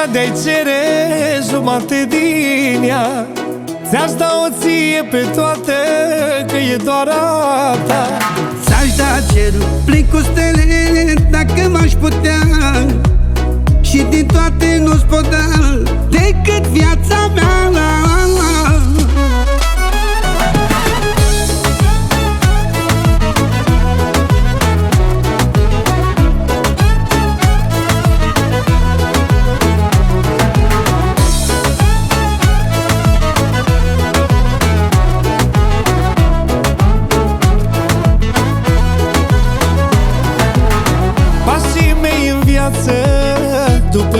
Ideea de-ai cere jumate din ea. Ți-aș da o ție pe toate Că e doar a ta. Ți-aș da cerul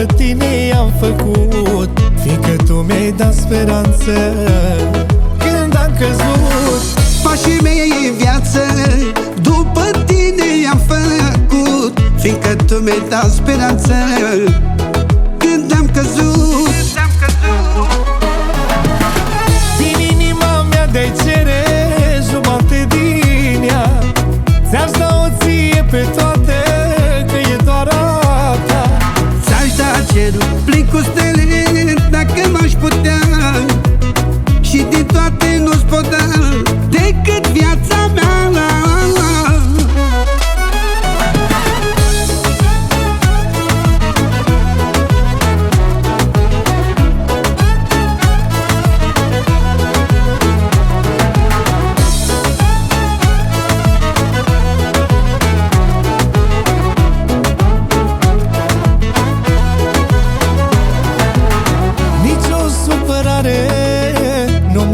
pe tine i-am făcut Fiindcă tu mi-ai dat speranță. Când am căzut Pașii mei în viață După tine i-am făcut Fiindcă tu mi-ai dat speranță.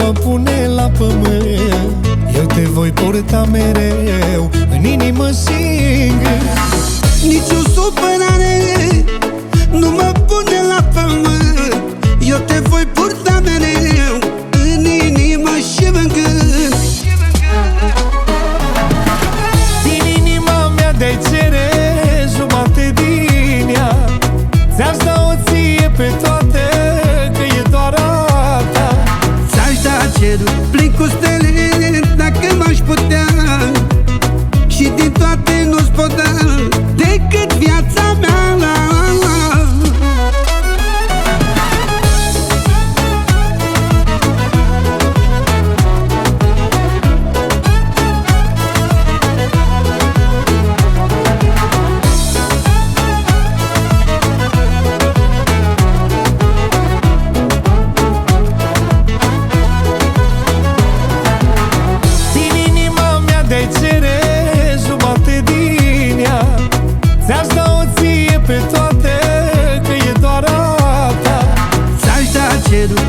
mă pune la pământ. Eu te voi purta mereu. cedo